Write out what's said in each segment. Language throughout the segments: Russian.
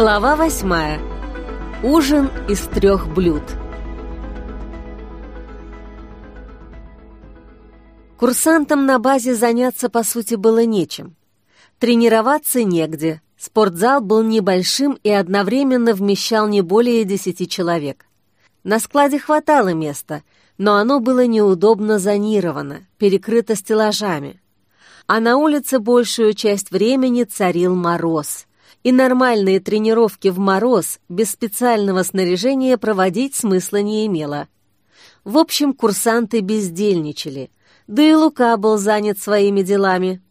Глава восьмая. Ужин из трех блюд. Курсантам на базе заняться, по сути, было нечем. Тренироваться негде. Спортзал был небольшим и одновременно вмещал не более десяти человек. На складе хватало места, но оно было неудобно зонировано, перекрыто стеллажами. А на улице большую часть времени царил мороз — и нормальные тренировки в мороз без специального снаряжения проводить смысла не имело. В общем, курсанты бездельничали, да и Лука был занят своими делами.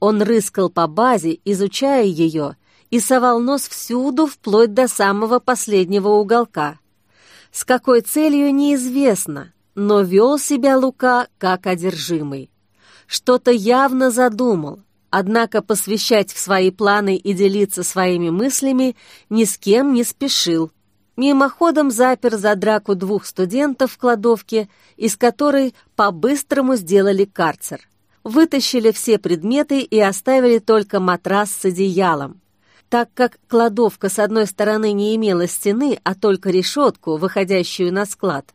Он рыскал по базе, изучая ее, и совал нос всюду, вплоть до самого последнего уголка. С какой целью неизвестно, но вел себя Лука как одержимый. Что-то явно задумал, Однако посвящать в свои планы и делиться своими мыслями ни с кем не спешил. Мимоходом запер за драку двух студентов в кладовке, из которой по-быстрому сделали карцер. Вытащили все предметы и оставили только матрас с одеялом. Так как кладовка с одной стороны не имела стены, а только решетку, выходящую на склад,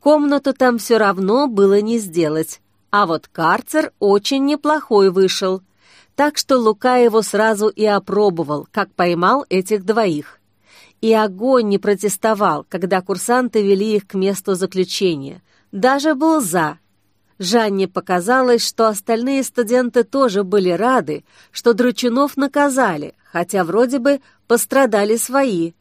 комнату там все равно было не сделать. А вот карцер очень неплохой вышел — так что Лука его сразу и опробовал, как поймал этих двоих. И огонь не протестовал, когда курсанты вели их к месту заключения. Даже был за. Жанне показалось, что остальные студенты тоже были рады, что Дручунов наказали, хотя вроде бы пострадали свои.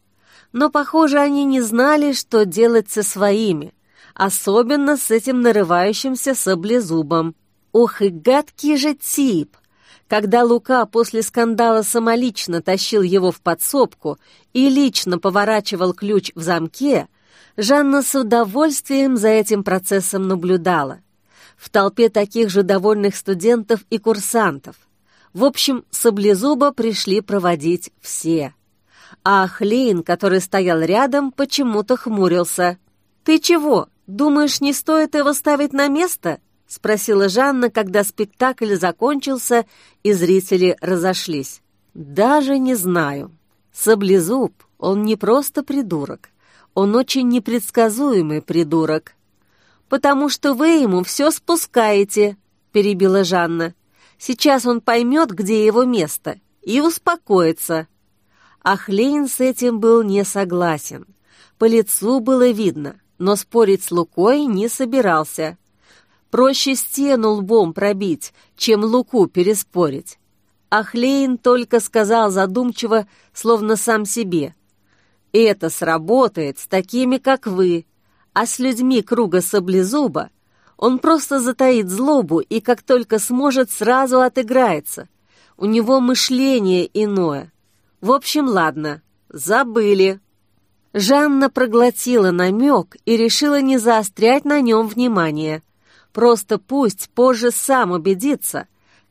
Но, похоже, они не знали, что делать со своими, особенно с этим нарывающимся саблезубом. Ух и гадкий же тип! Когда Лука после скандала самолично тащил его в подсобку и лично поворачивал ключ в замке, Жанна с удовольствием за этим процессом наблюдала. В толпе таких же довольных студентов и курсантов. В общем, Саблезуба пришли проводить все. А Ахлейн, который стоял рядом, почему-то хмурился. «Ты чего, думаешь, не стоит его ставить на место?» — спросила Жанна, когда спектакль закончился и зрители разошлись. «Даже не знаю. Саблезуб, он не просто придурок. Он очень непредсказуемый придурок». «Потому что вы ему все спускаете», — перебила Жанна. «Сейчас он поймет, где его место, и успокоится». Ахлейн с этим был не согласен. По лицу было видно, но спорить с Лукой не собирался. Проще стену лбом пробить, чем луку переспорить. Ахлейн только сказал задумчиво, словно сам себе. «Это сработает с такими, как вы, а с людьми круга саблезуба он просто затаит злобу и как только сможет, сразу отыграется. У него мышление иное. В общем, ладно, забыли». Жанна проглотила намек и решила не заострять на нем внимание. Просто пусть позже сам убедится.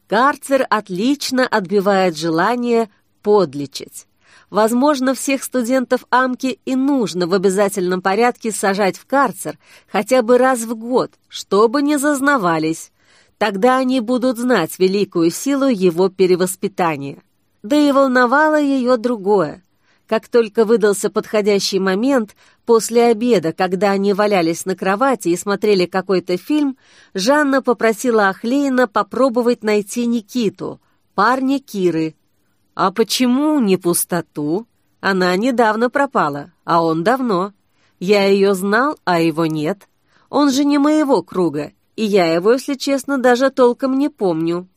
Карцер отлично отбивает желание подлечить. Возможно, всех студентов Амки и нужно в обязательном порядке сажать в карцер хотя бы раз в год, чтобы не зазнавались. Тогда они будут знать великую силу его перевоспитания. Да и волновало ее другое. Как только выдался подходящий момент, после обеда, когда они валялись на кровати и смотрели какой-то фильм, Жанна попросила Ахлейна попробовать найти Никиту, парня Киры. А почему не пустоту? Она недавно пропала, а он давно. Я ее знал, а его нет. Он же не моего круга, и я его, если честно, даже толком не помню.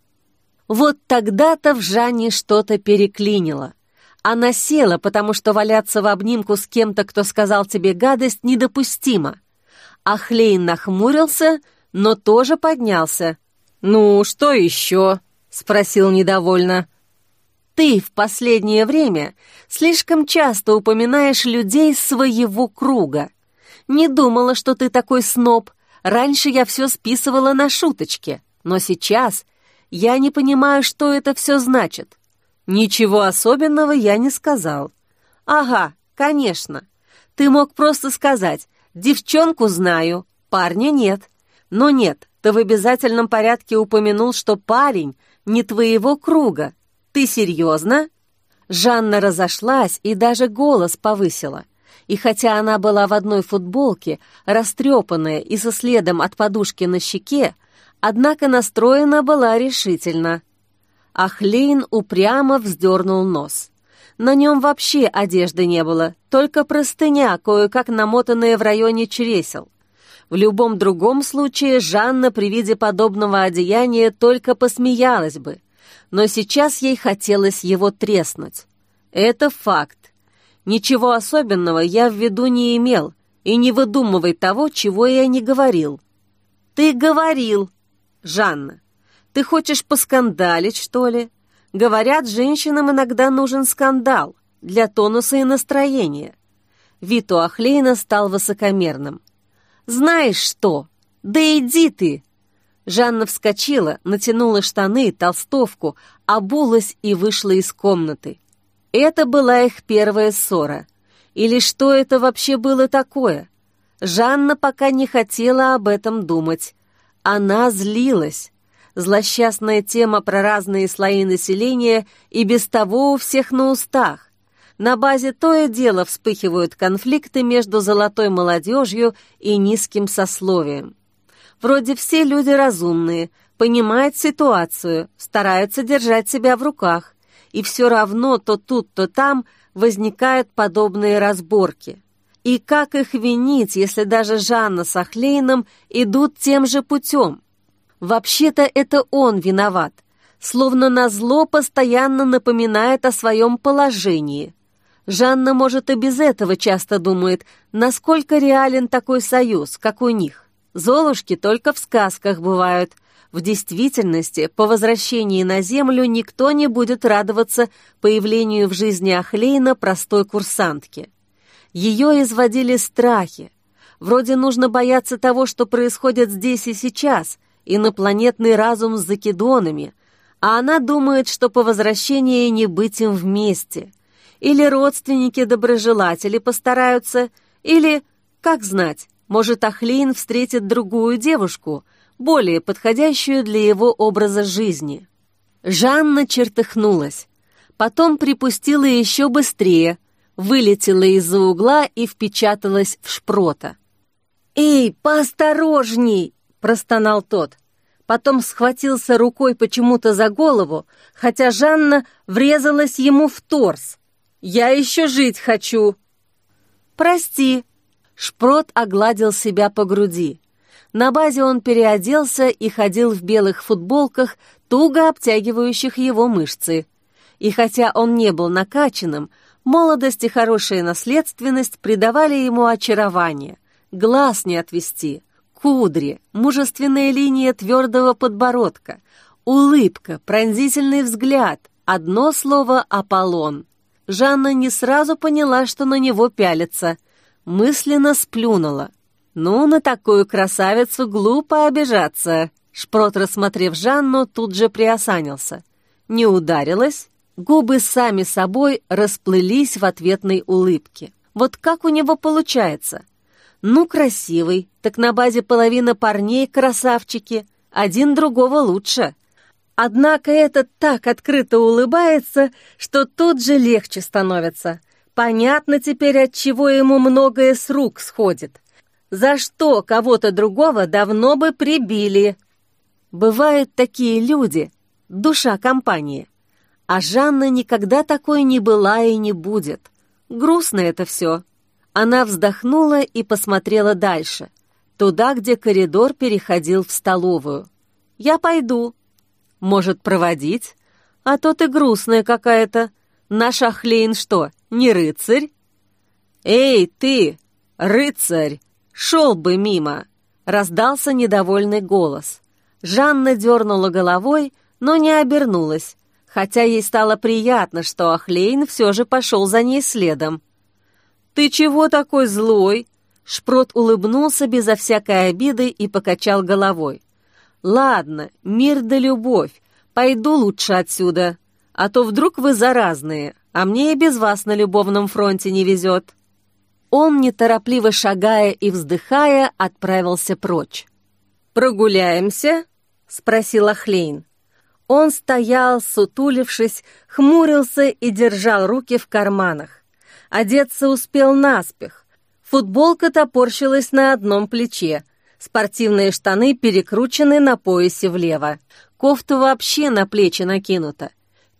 Вот тогда-то в Жанне что-то переклинило. Она села, потому что валяться в обнимку с кем-то, кто сказал тебе гадость, недопустимо. Ахлейн нахмурился, но тоже поднялся. «Ну, что еще?» — спросил недовольно. «Ты в последнее время слишком часто упоминаешь людей своего круга. Не думала, что ты такой сноб. Раньше я все списывала на шуточки, но сейчас я не понимаю, что это все значит. «Ничего особенного я не сказал». «Ага, конечно. Ты мог просто сказать, девчонку знаю, парня нет. Но нет, ты в обязательном порядке упомянул, что парень не твоего круга. Ты серьезно?» Жанна разошлась и даже голос повысила. И хотя она была в одной футболке, растрепанная и со следом от подушки на щеке, однако настроена была решительно. Ахлейн упрямо вздернул нос. На нем вообще одежды не было, только простыня, кое-как намотанная в районе чресел. В любом другом случае Жанна при виде подобного одеяния только посмеялась бы, но сейчас ей хотелось его треснуть. Это факт. Ничего особенного я в виду не имел, и не выдумывай того, чего я не говорил. Ты говорил, Жанна. Ты хочешь поскандалить, что ли? Говорят, женщинам иногда нужен скандал для тонуса и настроения. Вид у Ахлейна стал высокомерным. «Знаешь что? Да иди ты!» Жанна вскочила, натянула штаны, толстовку, обулась и вышла из комнаты. Это была их первая ссора. Или что это вообще было такое? Жанна пока не хотела об этом думать. Она злилась. Злосчастная тема про разные слои населения и без того у всех на устах. На базе то и дело вспыхивают конфликты между золотой молодежью и низким сословием. Вроде все люди разумные, понимают ситуацию, стараются держать себя в руках, и все равно то тут, то там возникают подобные разборки. И как их винить, если даже Жанна с Ахлейном идут тем же путем? Вообще-то это он виноват, словно назло постоянно напоминает о своем положении. Жанна, может, и без этого часто думает, насколько реален такой союз, как у них. Золушки только в сказках бывают. В действительности, по возвращении на Землю никто не будет радоваться появлению в жизни Ахлейна простой курсантки. Ее изводили страхи. Вроде нужно бояться того, что происходит здесь и сейчас — инопланетный разум с закидонами, а она думает, что по возвращении не быть им вместе. Или родственники-доброжелатели постараются, или, как знать, может, Ахлейн встретит другую девушку, более подходящую для его образа жизни. Жанна чертыхнулась, потом припустила еще быстрее, вылетела из-за угла и впечаталась в шпрота. «Эй, поосторожней!» — простонал тот. Потом схватился рукой почему-то за голову, хотя Жанна врезалась ему в торс. «Я еще жить хочу!» «Прости!» Шпрот огладил себя по груди. На базе он переоделся и ходил в белых футболках, туго обтягивающих его мышцы. И хотя он не был накачанным, молодость и хорошая наследственность придавали ему очарование. Глаз не отвести кудри, мужественная линия твердого подбородка, улыбка, пронзительный взгляд, одно слово «Аполлон». Жанна не сразу поняла, что на него пялится, мысленно сплюнула. «Ну, на такую красавицу глупо обижаться!» Шпрот, рассмотрев Жанну, тут же приосанился. Не ударилась, губы сами собой расплылись в ответной улыбке. Вот как у него получается? Ну, красивый, так на базе половина парней красавчики, один другого лучше. Однако этот так открыто улыбается, что тут же легче становится. Понятно теперь, от чего ему многое с рук сходит. За что кого-то другого давно бы прибили. Бывают такие люди, душа компании. А Жанна никогда такой не была и не будет. Грустно это все. Она вздохнула и посмотрела дальше, туда, где коридор переходил в столовую. «Я пойду». «Может, проводить? А то ты грустная какая-то. Наш Ахлейн что, не рыцарь?» «Эй, ты, рыцарь, шел бы мимо!» Раздался недовольный голос. Жанна дернула головой, но не обернулась, хотя ей стало приятно, что Ахлейн все же пошел за ней следом. «Ты чего такой злой?» Шпрот улыбнулся безо всякой обиды и покачал головой. «Ладно, мир да любовь. Пойду лучше отсюда. А то вдруг вы заразные, а мне и без вас на любовном фронте не везет». Он, неторопливо шагая и вздыхая, отправился прочь. «Прогуляемся?» — спросила Хлейн. Он стоял, сутулившись, хмурился и держал руки в карманах. Одеться успел наспех. Футболка топорщилась на одном плече. Спортивные штаны перекручены на поясе влево. Кофта вообще на плечи накинута.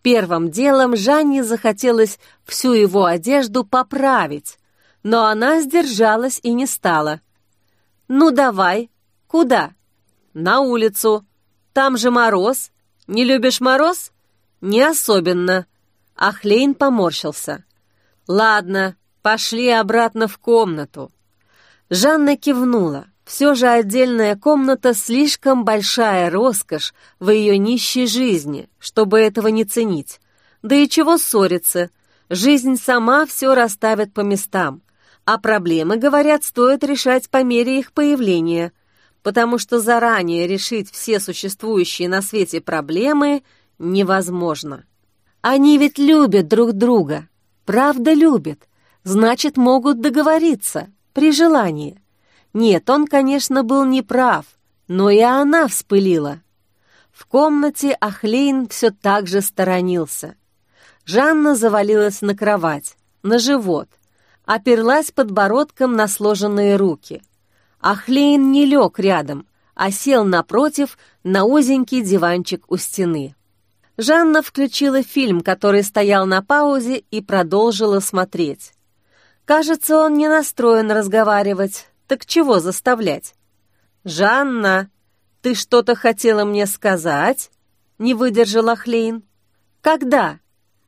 Первым делом Жанне захотелось всю его одежду поправить, но она сдержалась и не стала. «Ну давай. Куда?» «На улицу. Там же мороз. Не любишь мороз?» «Не особенно». Ахлейн поморщился. «Ладно, пошли обратно в комнату». Жанна кивнула. Все же отдельная комната слишком большая роскошь в ее нищей жизни, чтобы этого не ценить. Да и чего ссориться? Жизнь сама все расставит по местам. А проблемы, говорят, стоит решать по мере их появления, потому что заранее решить все существующие на свете проблемы невозможно. Они ведь любят друг друга, правда любят, значит, могут договориться при желании. Нет, он, конечно, был неправ, но и она вспылила. В комнате Ахлейн все так же сторонился. Жанна завалилась на кровать, на живот, оперлась подбородком на сложенные руки. Ахлейн не лег рядом, а сел напротив на узенький диванчик у стены. Жанна включила фильм, который стоял на паузе, и продолжила смотреть. Кажется, он не настроен разговаривать. Так чего заставлять? «Жанна, ты что-то хотела мне сказать?» Не выдержала Хлейн. «Когда?»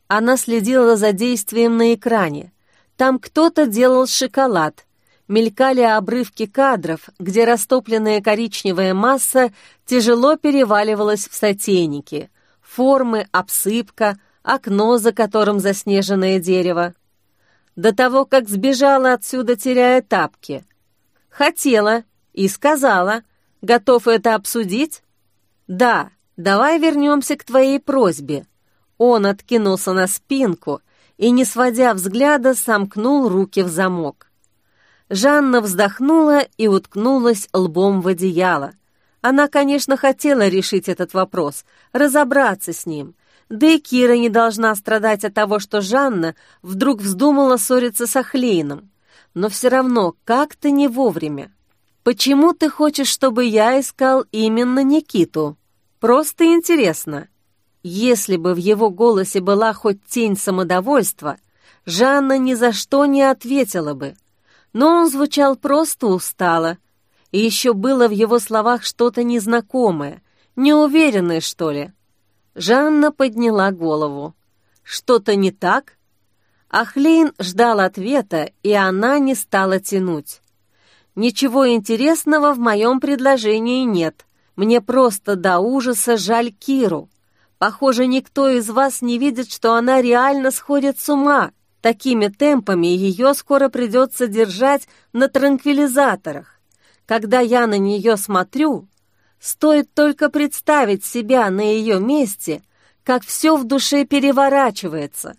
Она следила за действием на экране. Там кто-то делал шоколад. Мелькали обрывки кадров, где растопленная коричневая масса тяжело переваливалась в сотейники. Формы, обсыпка, окно, за которым заснеженное дерево до того, как сбежала отсюда, теряя тапки. Хотела и сказала. Готов это обсудить? Да, давай вернемся к твоей просьбе. Он откинулся на спинку и, не сводя взгляда, сомкнул руки в замок. Жанна вздохнула и уткнулась лбом в одеяло. Она, конечно, хотела решить этот вопрос, разобраться с ним, да и Кира не должна страдать от того, что Жанна вдруг вздумала ссориться с Ахлейном. Но все равно как-то не вовремя. «Почему ты хочешь, чтобы я искал именно Никиту? Просто интересно». Если бы в его голосе была хоть тень самодовольства, Жанна ни за что не ответила бы. Но он звучал просто устало. И еще было в его словах что-то незнакомое, неуверенное, что ли. Жанна подняла голову. «Что-то не так?» Ахлейн ждал ответа, и она не стала тянуть. «Ничего интересного в моем предложении нет. Мне просто до ужаса жаль Киру. Похоже, никто из вас не видит, что она реально сходит с ума. Такими темпами ее скоро придется держать на транквилизаторах. Когда я на нее смотрю, Стоит только представить себя на ее месте, как все в душе переворачивается.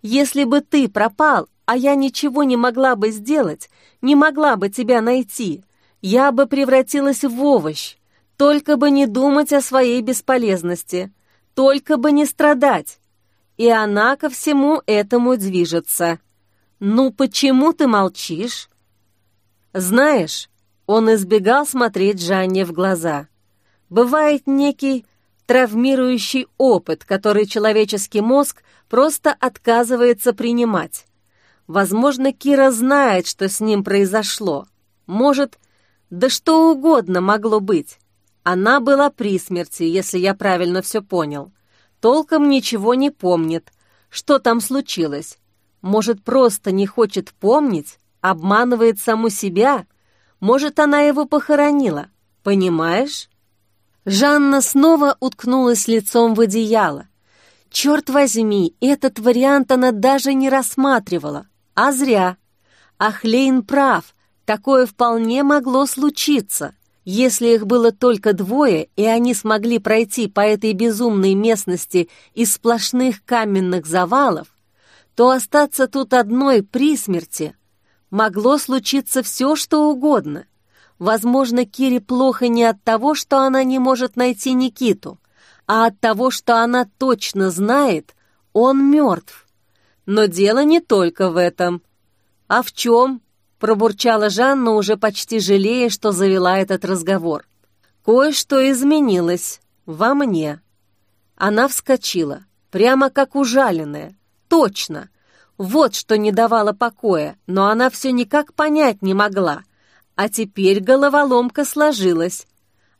Если бы ты пропал, а я ничего не могла бы сделать, не могла бы тебя найти, я бы превратилась в овощ, только бы не думать о своей бесполезности, только бы не страдать. И она ко всему этому движется. Ну почему ты молчишь? Знаешь, он избегал смотреть Жанне в глаза бывает некий травмирующий опыт, который человеческий мозг просто отказывается принимать. Возможно, Кира знает, что с ним произошло. Может, да что угодно могло быть. Она была при смерти, если я правильно все понял. Толком ничего не помнит. Что там случилось? Может, просто не хочет помнить? Обманывает саму себя? Может, она его похоронила? Понимаешь? Жанна снова уткнулась лицом в одеяло. Черт возьми, этот вариант она даже не рассматривала. А зря. Ахлейн прав, такое вполне могло случиться. Если их было только двое, и они смогли пройти по этой безумной местности из сплошных каменных завалов, то остаться тут одной при смерти могло случиться все, что угодно. Возможно, Кире плохо не от того, что она не может найти Никиту, а от того, что она точно знает, он мертв. Но дело не только в этом. А в чем? Пробурчала Жанна, уже почти жалея, что завела этот разговор. Кое-что изменилось во мне. Она вскочила, прямо как ужаленная. Точно. Вот что не давало покоя, но она все никак понять не могла. А теперь головоломка сложилась.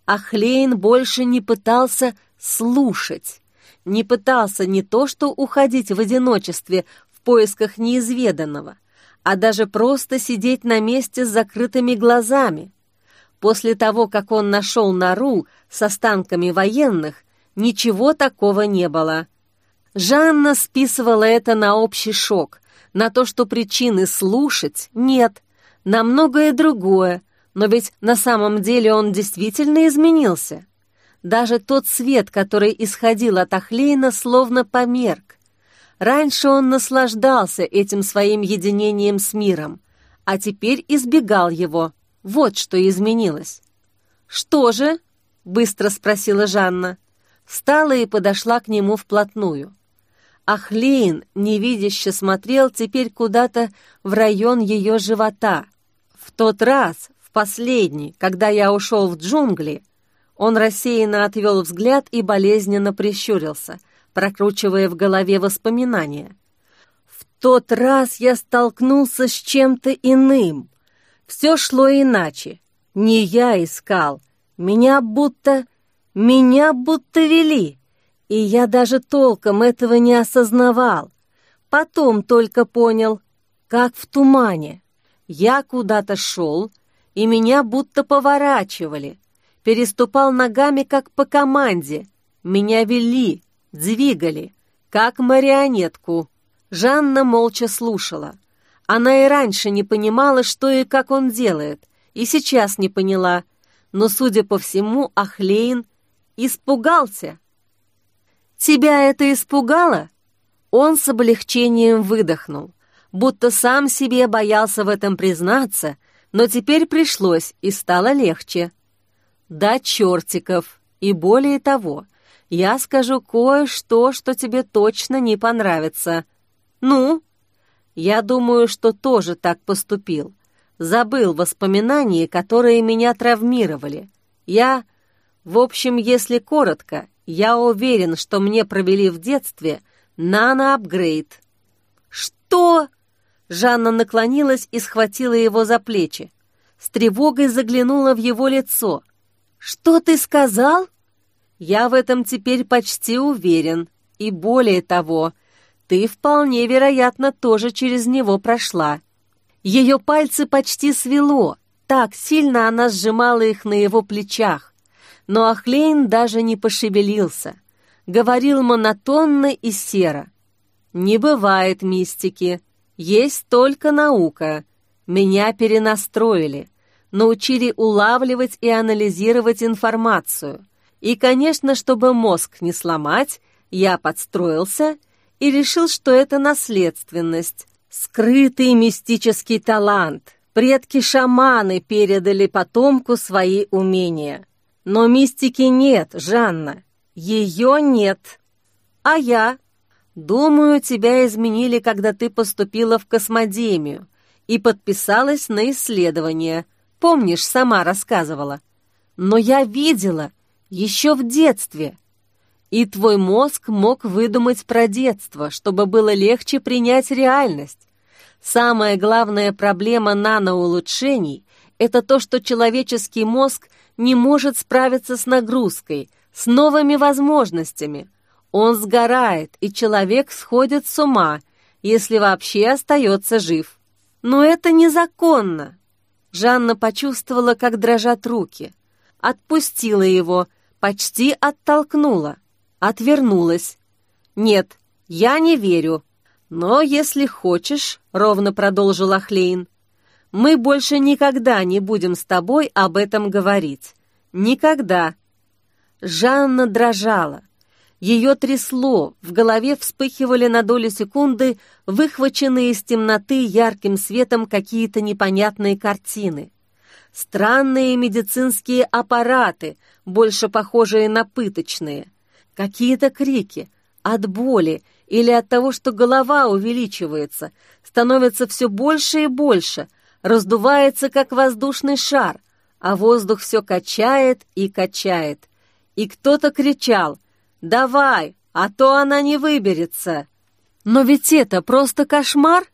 А Хлейн больше не пытался слушать. Не пытался не то что уходить в одиночестве в поисках неизведанного, а даже просто сидеть на месте с закрытыми глазами. После того, как он нашел нору с останками военных, ничего такого не было. Жанна списывала это на общий шок, на то, что причины слушать нет, на многое другое, но ведь на самом деле он действительно изменился. Даже тот свет, который исходил от Ахлейна, словно померк. Раньше он наслаждался этим своим единением с миром, а теперь избегал его. Вот что изменилось. «Что же?» — быстро спросила Жанна. Встала и подошла к нему вплотную. Ахлейн невидяще смотрел теперь куда-то в район ее живота. В тот раз, в последний, когда я ушел в джунгли, он рассеянно отвел взгляд и болезненно прищурился — прокручивая в голове воспоминания. В тот раз я столкнулся с чем-то иным. Все шло иначе. Не я искал. Меня будто... Меня будто вели. И я даже толком этого не осознавал. Потом только понял, как в тумане. Я куда-то шел, и меня будто поворачивали. Переступал ногами, как по команде. Меня вели, двигали, как марионетку. Жанна молча слушала. Она и раньше не понимала, что и как он делает, и сейчас не поняла, но, судя по всему, Ахлейн испугался. «Тебя это испугало?» Он с облегчением выдохнул, будто сам себе боялся в этом признаться, но теперь пришлось, и стало легче. «Да чертиков, и более того, я скажу кое-что, что тебе точно не понравится. Ну? Я думаю, что тоже так поступил. Забыл воспоминания, которые меня травмировали. Я... В общем, если коротко, я уверен, что мне провели в детстве нано-апгрейд. «Что?» Жанна наклонилась и схватила его за плечи. С тревогой заглянула в его лицо. «Что ты сказал?» Я в этом теперь почти уверен. И более того, ты вполне вероятно тоже через него прошла. Ее пальцы почти свело, так сильно она сжимала их на его плечах. Но Ахлейн даже не пошевелился. Говорил монотонно и серо. «Не бывает мистики. Есть только наука. Меня перенастроили. Научили улавливать и анализировать информацию. И, конечно, чтобы мозг не сломать, я подстроился и решил, что это наследственность, скрытый мистический талант. Предки-шаманы передали потомку свои умения. Но мистики нет, Жанна. Ее нет. А я? Думаю, тебя изменили, когда ты поступила в космодемию и подписалась на исследование. Помнишь, сама рассказывала. Но я видела, еще в детстве. И твой мозг мог выдумать про детство, чтобы было легче принять реальность. Самая главная проблема наноулучшений – это то, что человеческий мозг не может справиться с нагрузкой, с новыми возможностями. Он сгорает, и человек сходит с ума, если вообще остается жив. Но это незаконно. Жанна почувствовала, как дрожат руки. Отпустила его – почти оттолкнула, отвернулась. «Нет, я не верю. Но если хочешь, — ровно продолжил Ахлейн, — мы больше никогда не будем с тобой об этом говорить. Никогда». Жанна дрожала. Ее трясло, в голове вспыхивали на долю секунды выхваченные из темноты ярким светом какие-то непонятные картины. Странные медицинские аппараты, больше похожие на пыточные. Какие-то крики от боли или от того, что голова увеличивается, становится все больше и больше, раздувается, как воздушный шар, а воздух все качает и качает. И кто-то кричал «Давай, а то она не выберется!» Но ведь это просто кошмар!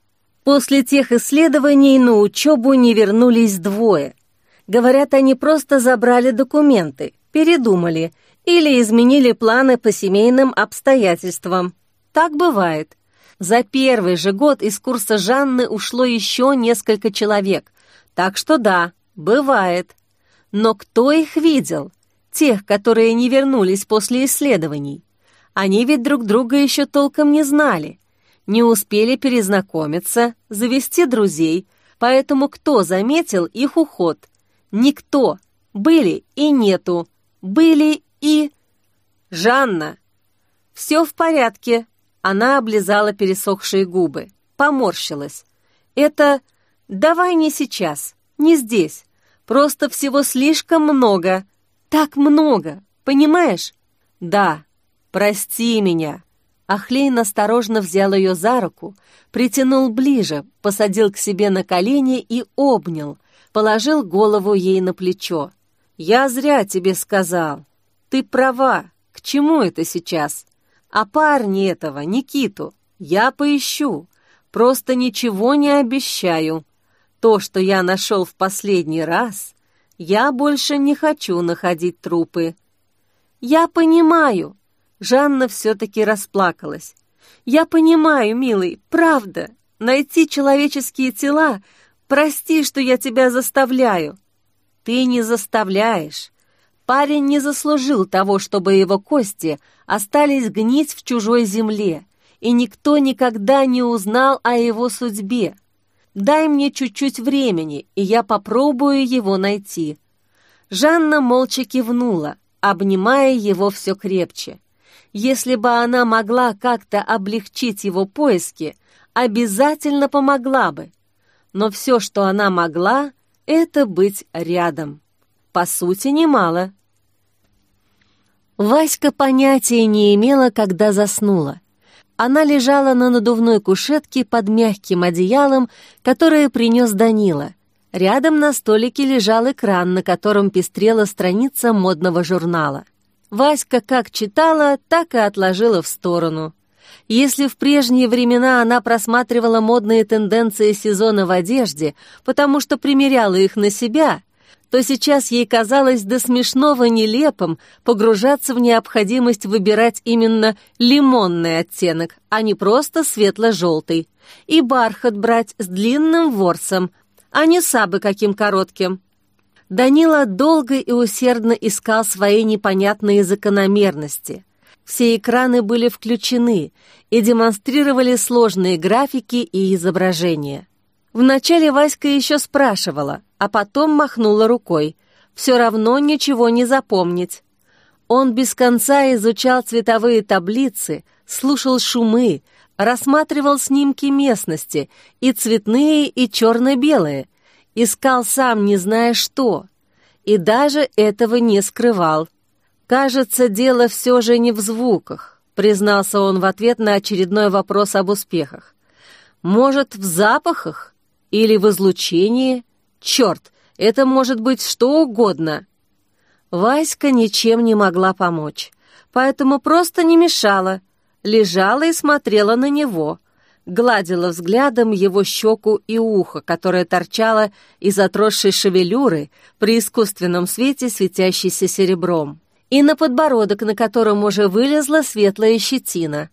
После тех исследований на учебу не вернулись двое. Говорят, они просто забрали документы, передумали или изменили планы по семейным обстоятельствам. Так бывает. За первый же год из курса Жанны ушло еще несколько человек. Так что да, бывает. Но кто их видел? Тех, которые не вернулись после исследований. Они ведь друг друга еще толком не знали. Не успели перезнакомиться, завести друзей, поэтому кто заметил их уход? Никто. Были и нету. Были и... «Жанна!» «Все в порядке!» Она облизала пересохшие губы, поморщилась. «Это... Давай не сейчас, не здесь. Просто всего слишком много. Так много, понимаешь?» «Да, прости меня!» Ахлейн осторожно взял ее за руку, притянул ближе, посадил к себе на колени и обнял, положил голову ей на плечо. «Я зря тебе сказал. Ты права. К чему это сейчас? А парни этого, Никиту, я поищу. Просто ничего не обещаю. То, что я нашел в последний раз, я больше не хочу находить трупы». «Я понимаю», Жанна все-таки расплакалась. «Я понимаю, милый, правда. Найти человеческие тела... Прости, что я тебя заставляю». «Ты не заставляешь. Парень не заслужил того, чтобы его кости остались гнить в чужой земле, и никто никогда не узнал о его судьбе. Дай мне чуть-чуть времени, и я попробую его найти». Жанна молча кивнула, обнимая его все крепче. Если бы она могла как-то облегчить его поиски, обязательно помогла бы. Но все, что она могла, это быть рядом. По сути, немало. Васька понятия не имела, когда заснула. Она лежала на надувной кушетке под мягким одеялом, которое принес Данила. Рядом на столике лежал экран, на котором пестрела страница модного журнала. Васька как читала, так и отложила в сторону. Если в прежние времена она просматривала модные тенденции сезона в одежде, потому что примеряла их на себя, то сейчас ей казалось до смешного нелепым погружаться в необходимость выбирать именно лимонный оттенок, а не просто светло-желтый, и бархат брать с длинным ворсом, а не сабы каким коротким. Данила долго и усердно искал свои непонятные закономерности. Все экраны были включены и демонстрировали сложные графики и изображения. Вначале Васька еще спрашивала, а потом махнула рукой. Все равно ничего не запомнить. Он без конца изучал цветовые таблицы, слушал шумы, рассматривал снимки местности, и цветные, и черно-белые — искал сам не зная что, и даже этого не скрывал. «Кажется, дело все же не в звуках», — признался он в ответ на очередной вопрос об успехах. «Может, в запахах? Или в излучении? Черт, это может быть что угодно». Васька ничем не могла помочь, поэтому просто не мешала, лежала и смотрела на него — гладила взглядом его щеку и ухо, которое торчало из отросшей шевелюры при искусственном свете, светящейся серебром, и на подбородок, на котором уже вылезла светлая щетина.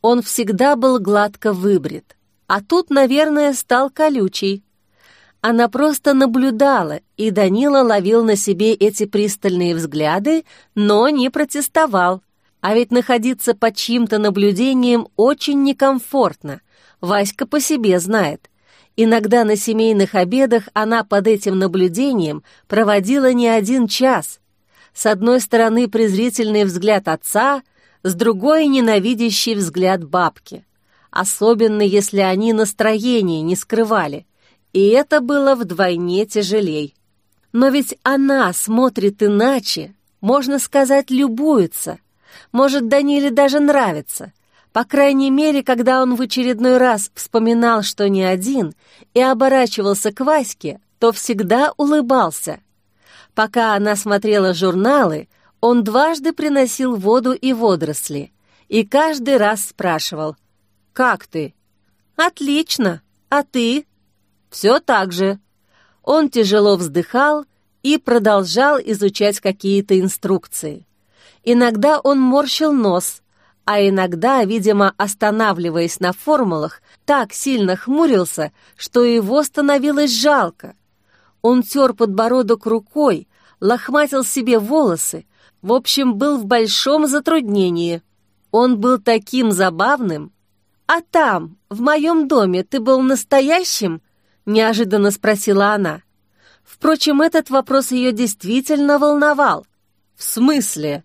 Он всегда был гладко выбрит, а тут, наверное, стал колючий. Она просто наблюдала, и Данила ловил на себе эти пристальные взгляды, но не протестовал. А ведь находиться под чьим-то наблюдением очень некомфортно, Васька по себе знает. Иногда на семейных обедах она под этим наблюдением проводила не один час. С одной стороны презрительный взгляд отца, с другой — ненавидящий взгляд бабки. Особенно, если они настроение не скрывали. И это было вдвойне тяжелей. Но ведь она смотрит иначе, можно сказать, любуется. Может, Даниле даже нравится. По крайней мере, когда он в очередной раз вспоминал, что не один, и оборачивался к Ваське, то всегда улыбался. Пока она смотрела журналы, он дважды приносил воду и водоросли, и каждый раз спрашивал «Как ты?» «Отлично! А ты?» «Все так же». Он тяжело вздыхал и продолжал изучать какие-то инструкции. Иногда он морщил нос, а иногда, видимо, останавливаясь на формулах, так сильно хмурился, что его становилось жалко. Он тер подбородок рукой, лохматил себе волосы, в общем, был в большом затруднении. Он был таким забавным. «А там, в моем доме, ты был настоящим?» — неожиданно спросила она. Впрочем, этот вопрос ее действительно волновал. «В смысле?»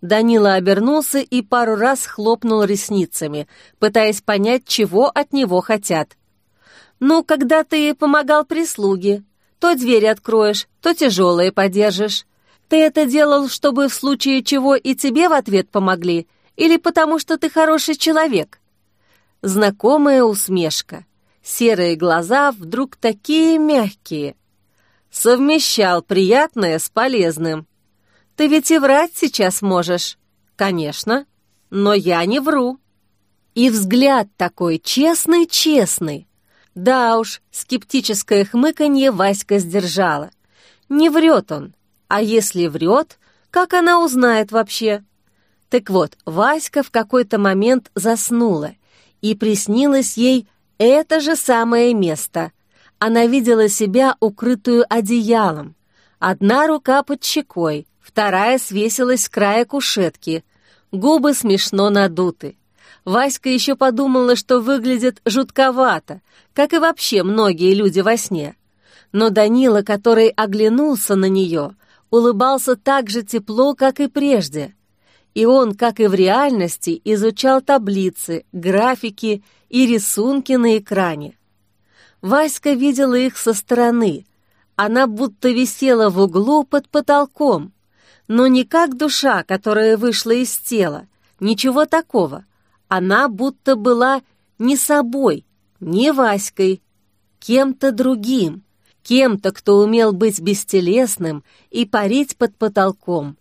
Данила обернулся и пару раз хлопнул ресницами, пытаясь понять, чего от него хотят. «Ну, когда ты помогал прислуге, то дверь откроешь, то тяжелые подержишь. Ты это делал, чтобы в случае чего и тебе в ответ помогли, или потому что ты хороший человек?» Знакомая усмешка. Серые глаза вдруг такие мягкие. Совмещал приятное с полезным. Ты ведь и врать сейчас можешь. Конечно, но я не вру. И взгляд такой честный-честный. Да уж, скептическое хмыканье Васька сдержала. Не врет он. А если врет, как она узнает вообще? Так вот, Васька в какой-то момент заснула, и приснилось ей это же самое место. Она видела себя укрытую одеялом. Одна рука под щекой, вторая свесилась с края кушетки, губы смешно надуты. Васька еще подумала, что выглядит жутковато, как и вообще многие люди во сне. Но Данила, который оглянулся на нее, улыбался так же тепло, как и прежде. И он, как и в реальности, изучал таблицы, графики и рисунки на экране. Васька видела их со стороны. Она будто висела в углу под потолком, но не как душа, которая вышла из тела, ничего такого. Она будто была не собой, не Васькой, кем-то другим, кем-то, кто умел быть бестелесным и парить под потолком.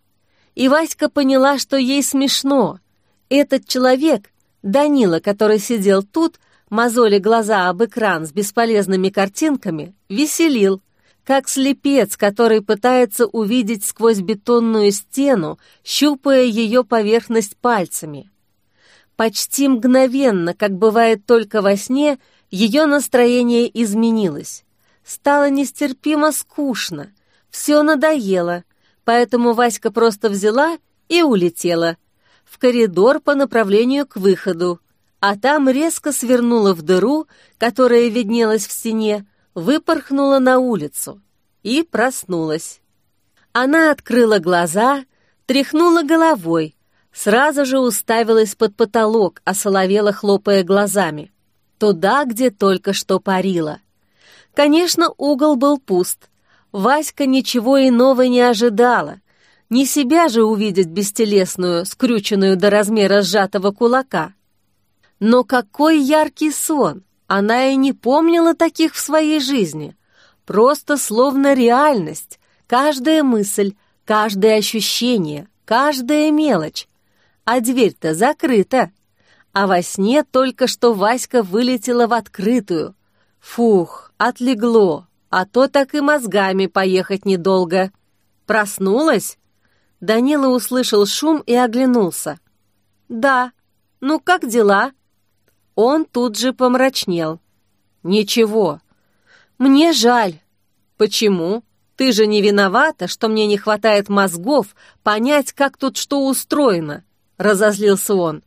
И Васька поняла, что ей смешно. Этот человек, Данила, который сидел тут, мозоли глаза об экран с бесполезными картинками, веселил как слепец, который пытается увидеть сквозь бетонную стену, щупая ее поверхность пальцами. Почти мгновенно, как бывает только во сне, ее настроение изменилось. Стало нестерпимо скучно, все надоело, поэтому Васька просто взяла и улетела. В коридор по направлению к выходу, а там резко свернула в дыру, которая виднелась в стене, выпорхнула на улицу и проснулась. Она открыла глаза, тряхнула головой, сразу же уставилась под потолок, осоловела, хлопая глазами. Туда, где только что парила. Конечно, угол был пуст. Васька ничего иного не ожидала. Не себя же увидеть бестелесную, скрюченную до размера сжатого кулака. Но какой яркий сон! Она и не помнила таких в своей жизни. Просто словно реальность. Каждая мысль, каждое ощущение, каждая мелочь. А дверь-то закрыта. А во сне только что Васька вылетела в открытую. Фух, отлегло, а то так и мозгами поехать недолго. Проснулась? Данила услышал шум и оглянулся. «Да. Ну, как дела?» Он тут же помрачнел. «Ничего. Мне жаль». «Почему? Ты же не виновата, что мне не хватает мозгов понять, как тут что устроено», — разозлился он.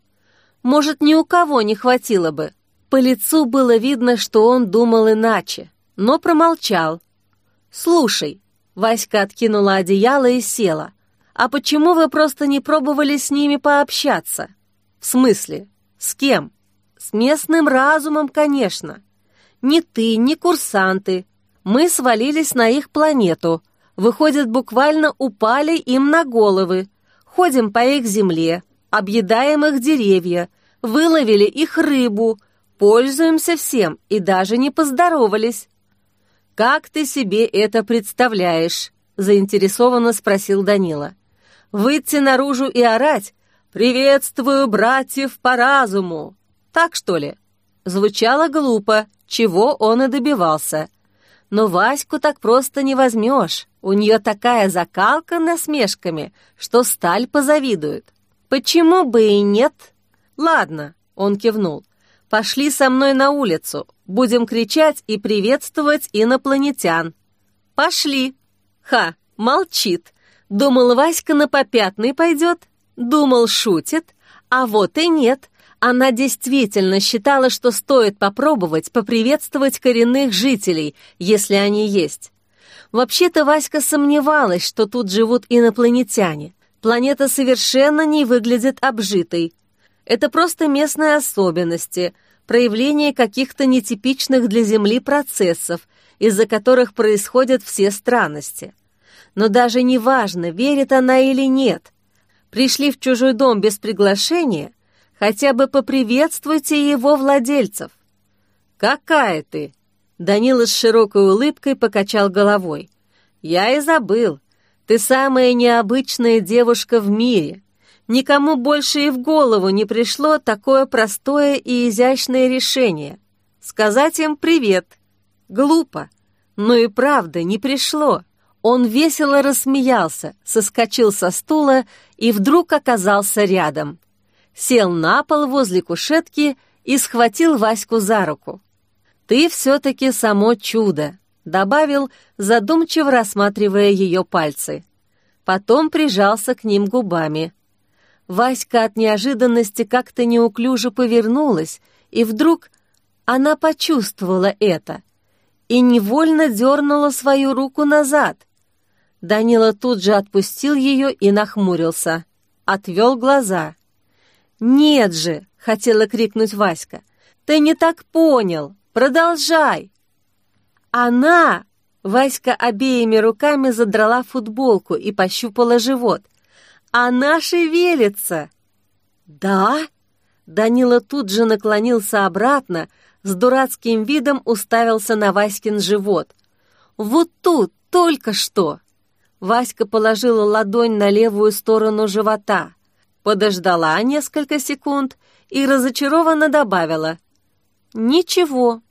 «Может, ни у кого не хватило бы». По лицу было видно, что он думал иначе, но промолчал. «Слушай», — Васька откинула одеяло и села, «а почему вы просто не пробовали с ними пообщаться?» «В смысле? С кем?» С местным разумом, конечно. Ни ты, ни курсанты. Мы свалились на их планету. Выходит, буквально упали им на головы. Ходим по их земле. объедаем их деревья, выловили их рыбу, пользуемся всем и даже не поздоровались». «Как ты себе это представляешь?» — заинтересованно спросил Данила. «Выйти наружу и орать? Приветствую братьев по разуму! Так что ли?» Звучало глупо, чего он и добивался. Но Ваську так просто не возьмешь. У нее такая закалка насмешками, что сталь позавидует. Почему бы и нет? Ладно, он кивнул. Пошли со мной на улицу. Будем кричать и приветствовать инопланетян. Пошли. Ха, молчит. Думал, Васька на попятный пойдет. Думал, шутит. А вот и нет. Она действительно считала, что стоит попробовать поприветствовать коренных жителей, если они есть. Вообще-то Васька сомневалась, что тут живут инопланетяне. Планета совершенно не выглядит обжитой. Это просто местные особенности, проявление каких-то нетипичных для Земли процессов, из-за которых происходят все странности. Но даже не важно, верит она или нет. Пришли в чужой дом без приглашения — Хотя бы поприветствуйте его владельцев. Какая ты? Данила с широкой улыбкой покачал головой. Я и забыл. Ты самая необычная девушка в мире. Никому больше и в голову не пришло такое простое и изящное решение. Сказать им привет. Глупо. Но и правда не пришло. Он весело рассмеялся, соскочил со стула и вдруг оказался рядом сел на пол возле кушетки и схватил Ваську за руку. «Ты все-таки само чудо», — добавил, задумчиво рассматривая ее пальцы. Потом прижался к ним губами. Васька от неожиданности как-то неуклюже повернулась, и вдруг она почувствовала это и невольно дернула свою руку назад. Данила тут же отпустил ее и нахмурился, отвел глаза — «Нет же!» — хотела крикнуть Васька. «Ты не так понял! Продолжай!» «Она!» — Васька обеими руками задрала футболку и пощупала живот. «Она шевелится!» «Да?» Данила тут же наклонился обратно, с дурацким видом уставился на Васькин живот. «Вот тут, только что!» Васька положила ладонь на левую сторону живота подождала несколько секунд и разочарованно добавила. «Ничего».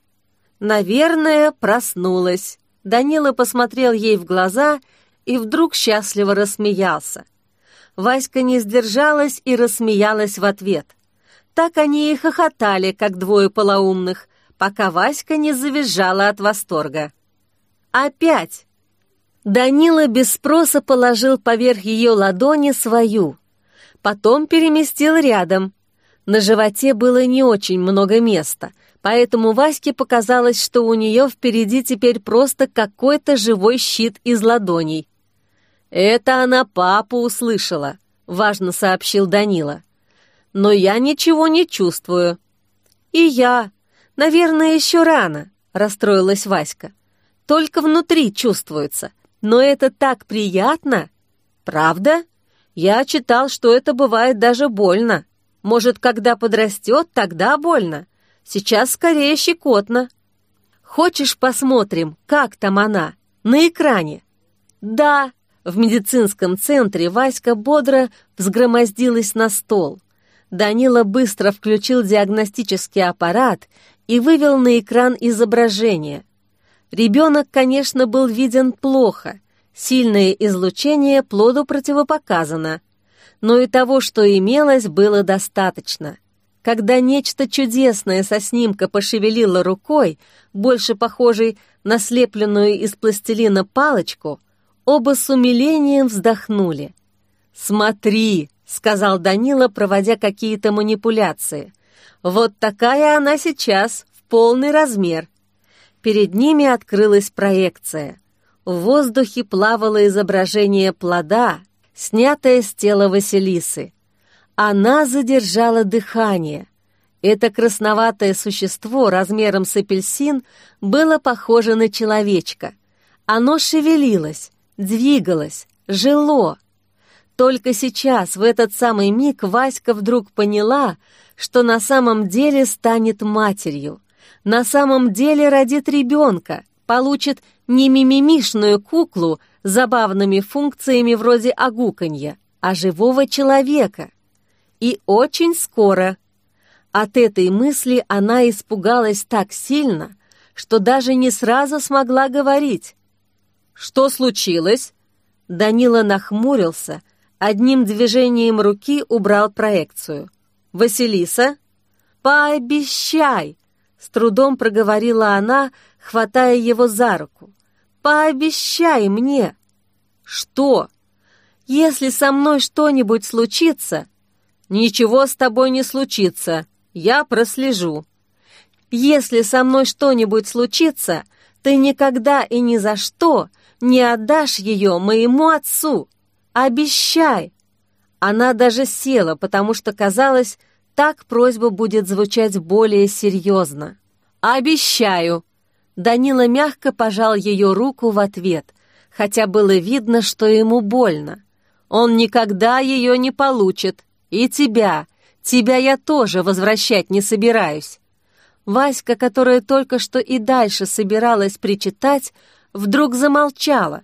Наверное, проснулась. Данила посмотрел ей в глаза и вдруг счастливо рассмеялся. Васька не сдержалась и рассмеялась в ответ. Так они и хохотали, как двое полоумных, пока Васька не завизжала от восторга. «Опять!» Данила без спроса положил поверх ее ладони свою, потом переместил рядом. На животе было не очень много места, поэтому Ваське показалось, что у нее впереди теперь просто какой-то живой щит из ладоней. «Это она папу услышала», — важно сообщил Данила. «Но я ничего не чувствую». «И я. Наверное, еще рано», — расстроилась Васька. «Только внутри чувствуется. Но это так приятно. Правда?» Я читал, что это бывает даже больно. Может, когда подрастет, тогда больно. Сейчас скорее щекотно. Хочешь, посмотрим, как там она? На экране? Да. В медицинском центре Васька бодро взгромоздилась на стол. Данила быстро включил диагностический аппарат и вывел на экран изображение. Ребенок, конечно, был виден плохо, Сильное излучение плоду противопоказано, но и того, что имелось, было достаточно. Когда нечто чудесное со снимка пошевелило рукой, больше похожей на слепленную из пластилина палочку, оба с умилением вздохнули. «Смотри!» — сказал Данила, проводя какие-то манипуляции. «Вот такая она сейчас, в полный размер». Перед ними открылась проекция. В воздухе плавало изображение плода, снятое с тела Василисы. Она задержала дыхание. Это красноватое существо размером с апельсин было похоже на человечка. Оно шевелилось, двигалось, жило. Только сейчас, в этот самый миг, Васька вдруг поняла, что на самом деле станет матерью. На самом деле родит ребенка, получит не мимимишную куклу с забавными функциями вроде огуканья, а живого человека. И очень скоро. От этой мысли она испугалась так сильно, что даже не сразу смогла говорить. «Что случилось?» Данила нахмурился, одним движением руки убрал проекцию. «Василиса?» «Пообещай!» — с трудом проговорила она, хватая его за руку. «Пообещай мне!» «Что?» «Если со мной что-нибудь случится...» «Ничего с тобой не случится, я прослежу». «Если со мной что-нибудь случится, ты никогда и ни за что не отдашь ее моему отцу. Обещай!» Она даже села, потому что казалось, так просьба будет звучать более серьезно. «Обещаю!» Данила мягко пожал ее руку в ответ, хотя было видно, что ему больно. Он никогда ее не получит. И тебя. Тебя я тоже возвращать не собираюсь. Васька, которая только что и дальше собиралась причитать, вдруг замолчала.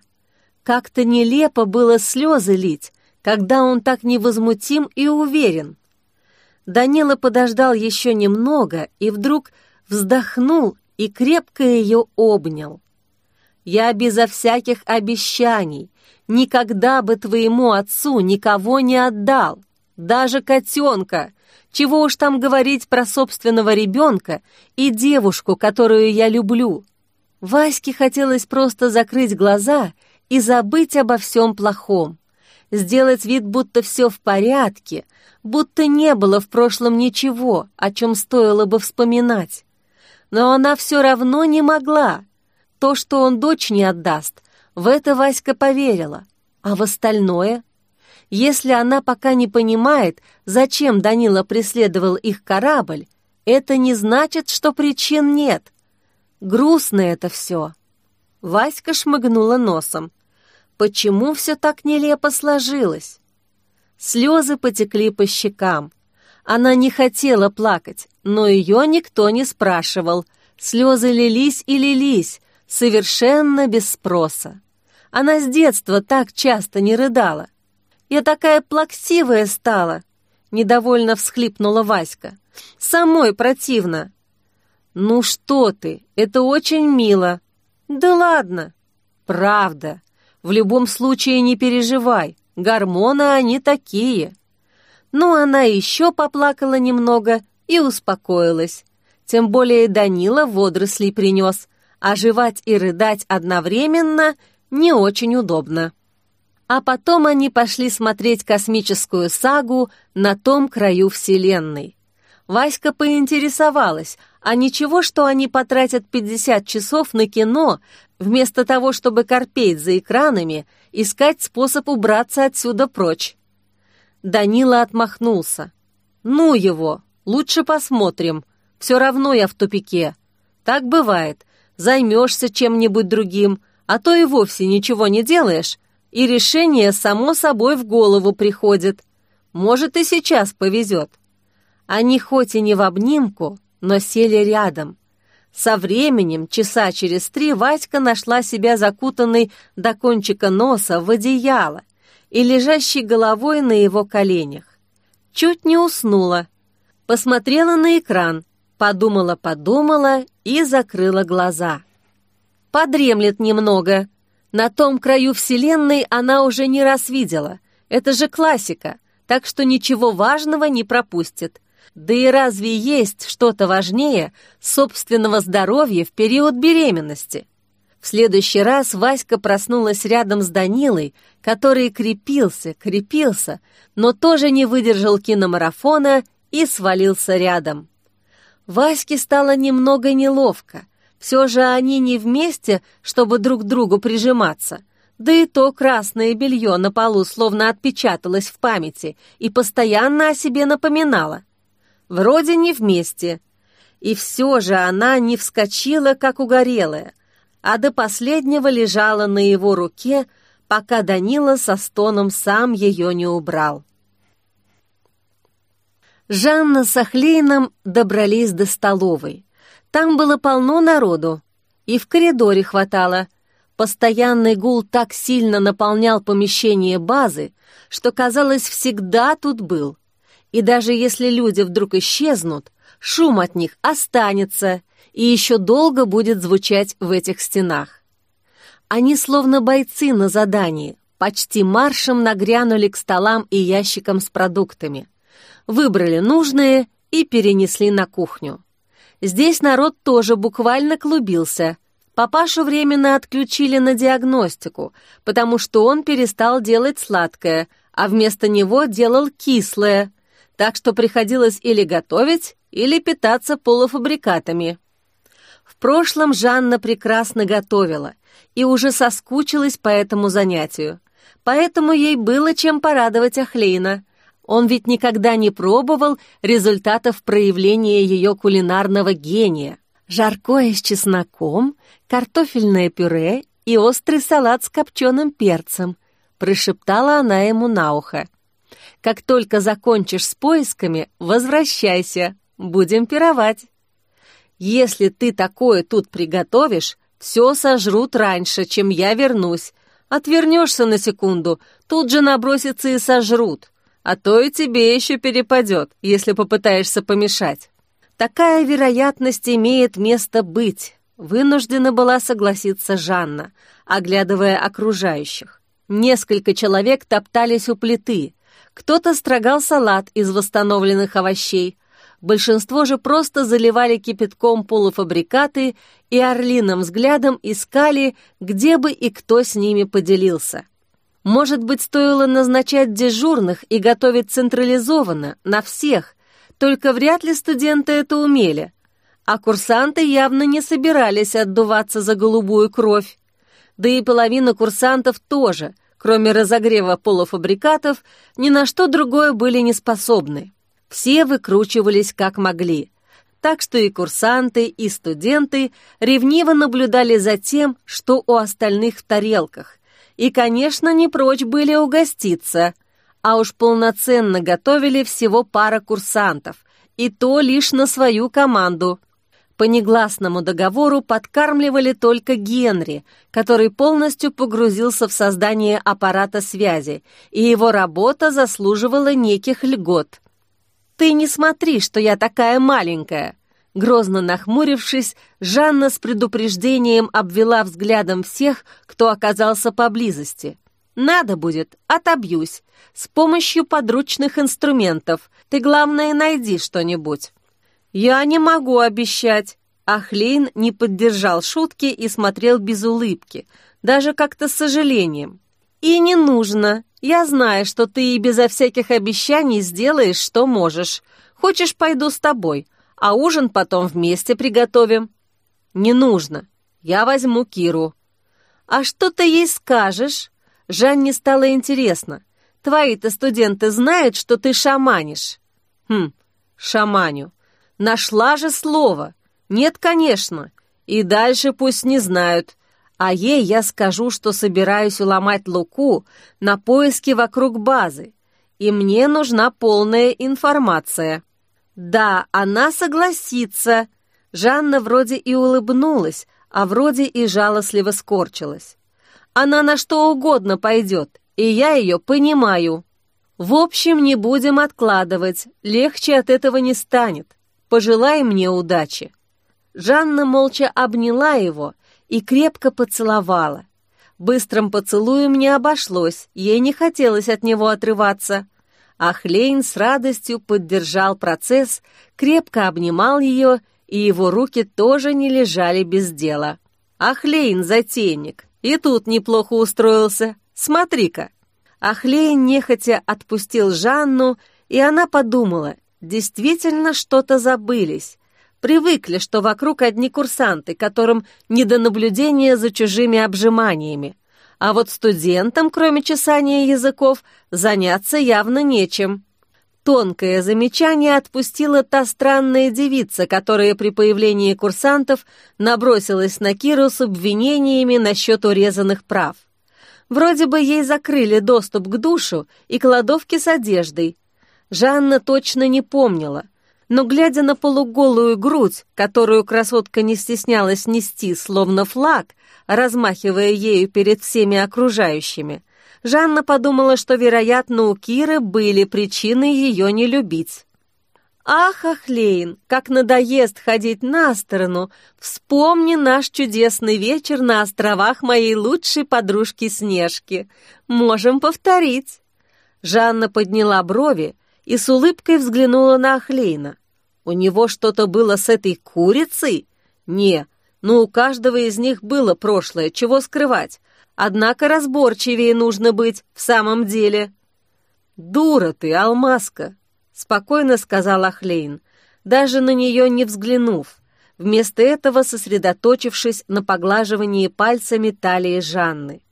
Как-то нелепо было слезы лить, когда он так невозмутим и уверен. Данила подождал еще немного и вдруг вздохнул и крепко ее обнял. «Я безо всяких обещаний никогда бы твоему отцу никого не отдал, даже котенка, чего уж там говорить про собственного ребенка и девушку, которую я люблю». Ваське хотелось просто закрыть глаза и забыть обо всем плохом сделать вид, будто все в порядке, будто не было в прошлом ничего, о чем стоило бы вспоминать. Но она все равно не могла. То, что он дочь не отдаст, в это Васька поверила. А в остальное? Если она пока не понимает, зачем Данила преследовал их корабль, это не значит, что причин нет. Грустно это все. Васька шмыгнула носом. Почему все так нелепо сложилось? Слезы потекли по щекам. Она не хотела плакать, но ее никто не спрашивал. Слезы лились и лились, совершенно без спроса. Она с детства так часто не рыдала. «Я такая плаксивая стала!» — недовольно всхлипнула Васька. «Самой противно!» «Ну что ты, это очень мило!» «Да ладно!» «Правда!» В любом случае не переживай, гормоны они такие. Но она еще поплакала немного и успокоилась. Тем более Данила водорослей принес, а жевать и рыдать одновременно не очень удобно. А потом они пошли смотреть космическую сагу на том краю Вселенной. Васька поинтересовалась, а ничего, что они потратят 50 часов на кино, вместо того, чтобы корпеть за экранами, искать способ убраться отсюда прочь. Данила отмахнулся. «Ну его, лучше посмотрим. Все равно я в тупике. Так бывает. Займешься чем-нибудь другим, а то и вовсе ничего не делаешь, и решение само собой в голову приходит. Может, и сейчас повезет». Они хоть и не в обнимку, но сели рядом. Со временем, часа через три, Васька нашла себя закутанной до кончика носа в одеяло и лежащей головой на его коленях. Чуть не уснула. Посмотрела на экран, подумала-подумала и закрыла глаза. Подремлет немного. На том краю Вселенной она уже не раз видела. Это же классика, так что ничего важного не пропустит. Да и разве есть что-то важнее собственного здоровья в период беременности? В следующий раз Васька проснулась рядом с Данилой, который крепился, крепился, но тоже не выдержал киномарафона и свалился рядом. Ваське стало немного неловко. Все же они не вместе, чтобы друг другу прижиматься. Да и то красное белье на полу словно отпечаталось в памяти и постоянно о себе напоминало. Вроде не вместе. И все же она не вскочила, как угорелая, а до последнего лежала на его руке, пока Данила со стоном сам ее не убрал. Жанна с Ахлейном добрались до столовой. Там было полно народу, и в коридоре хватало. Постоянный гул так сильно наполнял помещение базы, что, казалось, всегда тут был. И даже если люди вдруг исчезнут, шум от них останется и еще долго будет звучать в этих стенах. Они словно бойцы на задании, почти маршем нагрянули к столам и ящикам с продуктами — выбрали нужные и перенесли на кухню. Здесь народ тоже буквально клубился. Папашу временно отключили на диагностику, потому что он перестал делать сладкое, а вместо него делал кислое, так что приходилось или готовить, или питаться полуфабрикатами. В прошлом Жанна прекрасно готовила и уже соскучилась по этому занятию, поэтому ей было чем порадовать Ахлейна — он ведь никогда не пробовал результатов проявления ее кулинарного гения. Жаркое с чесноком, картофельное пюре и острый салат с копченым перцем, прошептала она ему на ухо. «Как только закончишь с поисками, возвращайся, будем пировать. Если ты такое тут приготовишь, все сожрут раньше, чем я вернусь. Отвернешься на секунду, тут же набросятся и сожрут а то и тебе еще перепадет, если попытаешься помешать. Такая вероятность имеет место быть, вынуждена была согласиться Жанна, оглядывая окружающих. Несколько человек топтались у плиты, кто-то строгал салат из восстановленных овощей, большинство же просто заливали кипятком полуфабрикаты и орлиным взглядом искали, где бы и кто с ними поделился. Может быть, стоило назначать дежурных и готовить централизованно, на всех, только вряд ли студенты это умели. А курсанты явно не собирались отдуваться за голубую кровь. Да и половина курсантов тоже, кроме разогрева полуфабрикатов, ни на что другое были не способны. Все выкручивались как могли. Так что и курсанты, и студенты ревниво наблюдали за тем, что у остальных в тарелках, и, конечно, не прочь были угоститься, а уж полноценно готовили всего пара курсантов, и то лишь на свою команду. По негласному договору подкармливали только Генри, который полностью погрузился в создание аппарата связи, и его работа заслуживала неких льгот. «Ты не смотри, что я такая маленькая!» Грозно нахмурившись, Жанна с предупреждением обвела взглядом всех, кто оказался поблизости. «Надо будет, отобьюсь. С помощью подручных инструментов. Ты, главное, найди что-нибудь». «Я не могу обещать». Ахлейн не поддержал шутки и смотрел без улыбки, даже как-то с сожалением. «И не нужно. Я знаю, что ты и безо всяких обещаний сделаешь, что можешь. Хочешь, пойду с тобой а ужин потом вместе приготовим». «Не нужно. Я возьму Киру». «А что ты ей скажешь?» Жанне стало интересно. «Твои-то студенты знают, что ты шаманишь?» «Хм, шаманю. Нашла же слово. Нет, конечно. И дальше пусть не знают. А ей я скажу, что собираюсь уломать Луку на поиски вокруг базы. И мне нужна полная информация». Да, она согласится. Жанна вроде и улыбнулась, а вроде и жалостливо скорчилась. Она на что угодно пойдет, и я ее понимаю. В общем, не будем откладывать, легче от этого не станет. Пожелай мне удачи. Жанна молча обняла его и крепко поцеловала. Быстрым поцелуем не обошлось, ей не хотелось от него отрываться. Ахлейн с радостью поддержал процесс, крепко обнимал ее, и его руки тоже не лежали без дела. Ахлейн, затейник, и тут неплохо устроился. Смотри-ка. Ахлейн нехотя отпустил Жанну, и она подумала, действительно что-то забылись. Привыкли, что вокруг одни курсанты, которым не до наблюдения за чужими обжиманиями. А вот студентам, кроме чесания языков, заняться явно нечем. Тонкое замечание отпустила та странная девица, которая при появлении курсантов набросилась на Киру с обвинениями насчет урезанных прав. Вроде бы ей закрыли доступ к душу и кладовке с одеждой. Жанна точно не помнила, но, глядя на полуголую грудь, которую красотка не стеснялась нести, словно флаг, размахивая ею перед всеми окружающими, Жанна подумала, что, вероятно, у Киры были причины ее не любить. «Ах, Ахлейн, как надоест ходить на сторону! Вспомни наш чудесный вечер на островах моей лучшей подружки Снежки. Можем повторить!» Жанна подняла брови и с улыбкой взглянула на Ахлейна. У него что-то было с этой курицей? Не, ну у каждого из них было прошлое, чего скрывать. Однако разборчивее нужно быть в самом деле. «Дура ты, алмазка!» — спокойно сказал Ахлейн, даже на нее не взглянув, вместо этого сосредоточившись на поглаживании пальцами талии Жанны.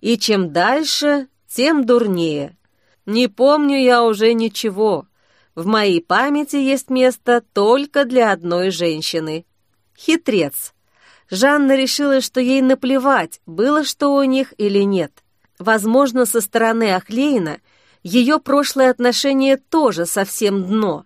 И чем дальше, тем дурнее. Не помню я уже ничего. В моей памяти есть место только для одной женщины. Хитрец. Жанна решила, что ей наплевать, было что у них или нет. Возможно, со стороны Ахлейна ее прошлое отношение тоже совсем дно.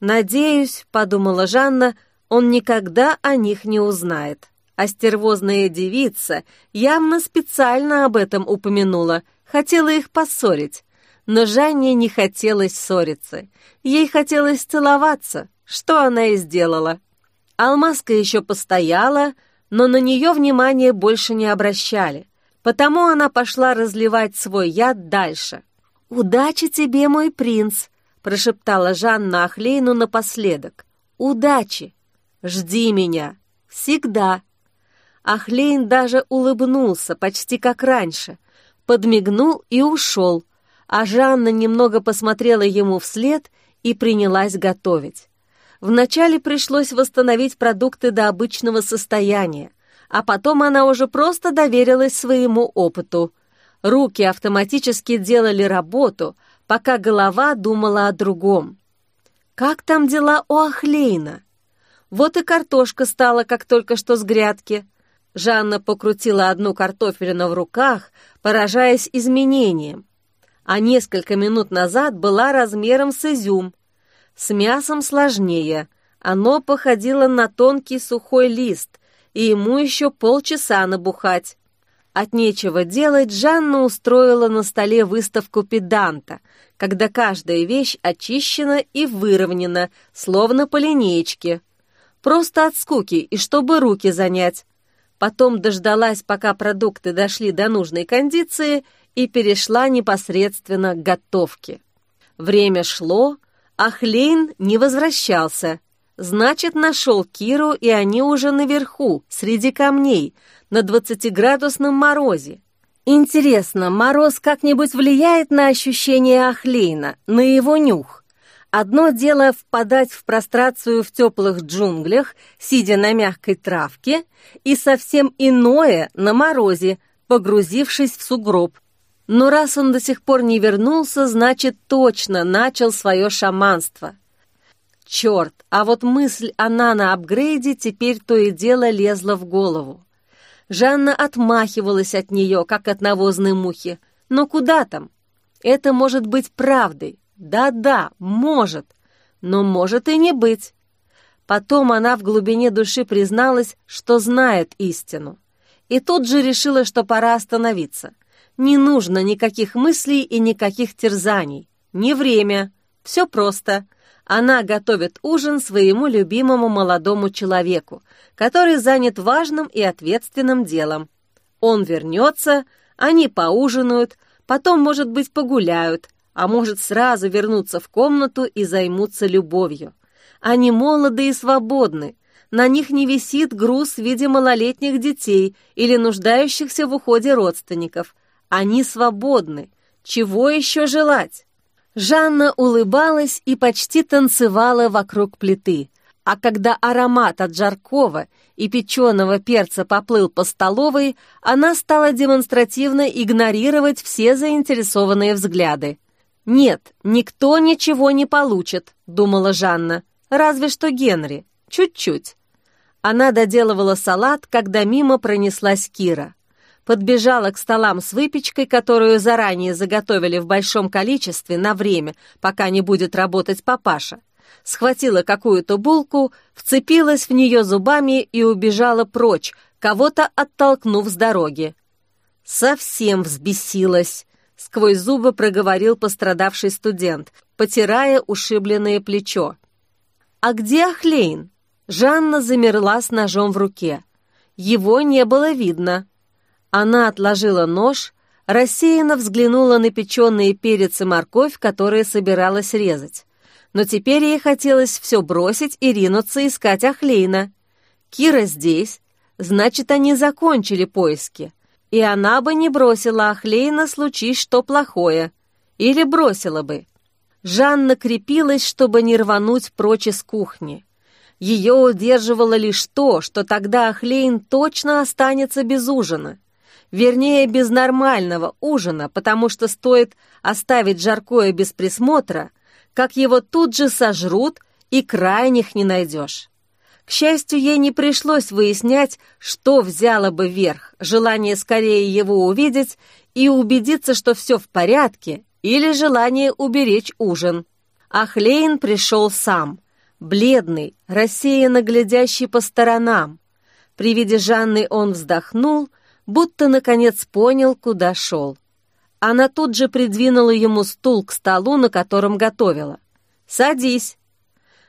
«Надеюсь», — подумала Жанна, — «он никогда о них не узнает». А стервозная девица явно специально об этом упомянула, хотела их поссорить. Но Жанне не хотелось ссориться. Ей хотелось целоваться, что она и сделала. Алмазка еще постояла, но на нее внимания больше не обращали, потому она пошла разливать свой яд дальше. «Удачи тебе, мой принц!» — прошептала Жанна Ахлейну напоследок. «Удачи! Жди меня! Всегда!» Ахлейн даже улыбнулся, почти как раньше, подмигнул и ушел, а Жанна немного посмотрела ему вслед и принялась готовить. Вначале пришлось восстановить продукты до обычного состояния, а потом она уже просто доверилась своему опыту. Руки автоматически делали работу, пока голова думала о другом. Как там дела у Ахлейна? Вот и картошка стала, как только что с грядки. Жанна покрутила одну картофелину в руках, поражаясь изменениям а несколько минут назад была размером с изюм. С мясом сложнее. Оно походило на тонкий сухой лист, и ему еще полчаса набухать. От нечего делать Жанна устроила на столе выставку педанта, когда каждая вещь очищена и выровнена, словно по линеечке. Просто от скуки и чтобы руки занять. Потом дождалась, пока продукты дошли до нужной кондиции, и перешла непосредственно к готовке. Время шло, а Хлейн не возвращался. Значит, нашел Киру, и они уже наверху, среди камней, на двадцатиградусном морозе. Интересно, мороз как-нибудь влияет на ощущение Ахлейна, на его нюх? Одно дело впадать в прострацию в теплых джунглях, сидя на мягкой травке, и совсем иное на морозе, погрузившись в сугроб, но раз он до сих пор не вернулся, значит, точно начал свое шаманство. Черт, а вот мысль о нано-апгрейде теперь то и дело лезла в голову. Жанна отмахивалась от нее, как от навозной мухи. Но куда там? Это может быть правдой. Да-да, может. Но может и не быть. Потом она в глубине души призналась, что знает истину. И тут же решила, что пора остановиться. Не нужно никаких мыслей и никаких терзаний. Не время. Все просто. Она готовит ужин своему любимому молодому человеку, который занят важным и ответственным делом. Он вернется, они поужинают, потом, может быть, погуляют, а может сразу вернуться в комнату и займутся любовью. Они молоды и свободны, на них не висит груз в виде малолетних детей или нуждающихся в уходе родственников – они свободны. Чего еще желать? Жанна улыбалась и почти танцевала вокруг плиты. А когда аромат от жаркого и печеного перца поплыл по столовой, она стала демонстративно игнорировать все заинтересованные взгляды. «Нет, никто ничего не получит», — думала Жанна. «Разве что Генри. Чуть-чуть». Она доделывала салат, когда мимо пронеслась Кира. Подбежала к столам с выпечкой, которую заранее заготовили в большом количестве на время, пока не будет работать папаша. Схватила какую-то булку, вцепилась в нее зубами и убежала прочь, кого-то оттолкнув с дороги. Совсем взбесилась, сквозь зубы проговорил пострадавший студент, потирая ушибленное плечо. «А где Ахлейн?» Жанна замерла с ножом в руке. Его не было видно. Она отложила нож, рассеянно взглянула на печеные перец и морковь, которые собиралась резать. Но теперь ей хотелось все бросить и ринуться искать Ахлейна. Кира здесь, значит, они закончили поиски. И она бы не бросила Ахлейна, случись что плохое. Или бросила бы. Жанна крепилась, чтобы не рвануть прочь из кухни. Ее удерживало лишь то, что тогда Ахлейн точно останется без ужина. Вернее, без нормального ужина, потому что стоит оставить жаркое без присмотра, как его тут же сожрут и крайних не найдешь. К счастью, ей не пришлось выяснять, что взяло бы верх, желание скорее его увидеть и убедиться, что все в порядке, или желание уберечь ужин. Ахлейн пришел сам, бледный, рассеянно глядящий по сторонам. При виде Жанны он вздохнул, будто наконец понял, куда шел. Она тут же придвинула ему стул к столу, на котором готовила. «Садись».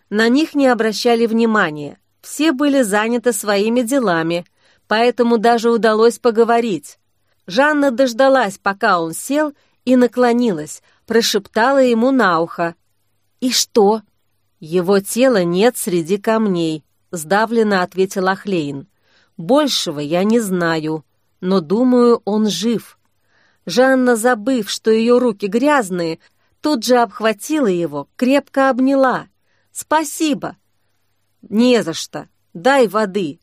На них не обращали внимания. Все были заняты своими делами, поэтому даже удалось поговорить. Жанна дождалась, пока он сел, и наклонилась, прошептала ему на ухо. «И что?» «Его тела нет среди камней», — сдавленно ответил Ахлейн. «Большего я не знаю, но думаю, он жив». Жанна, забыв, что ее руки грязные, тут же обхватила его, крепко обняла. «Спасибо!» «Не за что. Дай воды».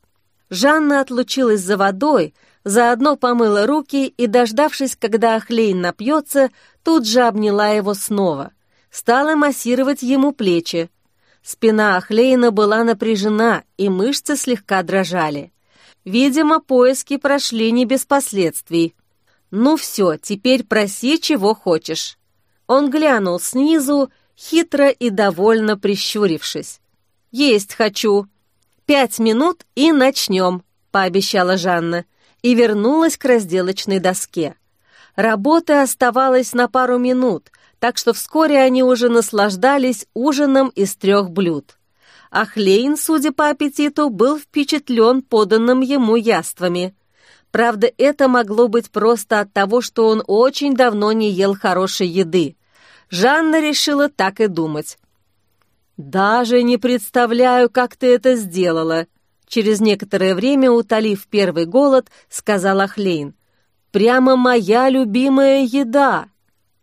Жанна отлучилась за водой, заодно помыла руки и, дождавшись, когда Ахлейн напьется, тут же обняла его снова. Стала массировать ему плечи. Спина Ахлейна была напряжена, и мышцы слегка дрожали. Видимо, поиски прошли не без последствий. «Ну все, теперь проси, чего хочешь». Он глянул снизу, хитро и довольно прищурившись. «Есть хочу. Пять минут и начнем», — пообещала Жанна и вернулась к разделочной доске. Работы оставалось на пару минут, так что вскоре они уже наслаждались ужином из трех блюд. Ахлейн, судя по аппетиту, был впечатлен поданным ему яствами. Правда, это могло быть просто от того, что он очень давно не ел хорошей еды. Жанна решила так и думать. «Даже не представляю, как ты это сделала», Через некоторое время, утолив первый голод, сказал Ахлейн. «Прямо моя любимая еда!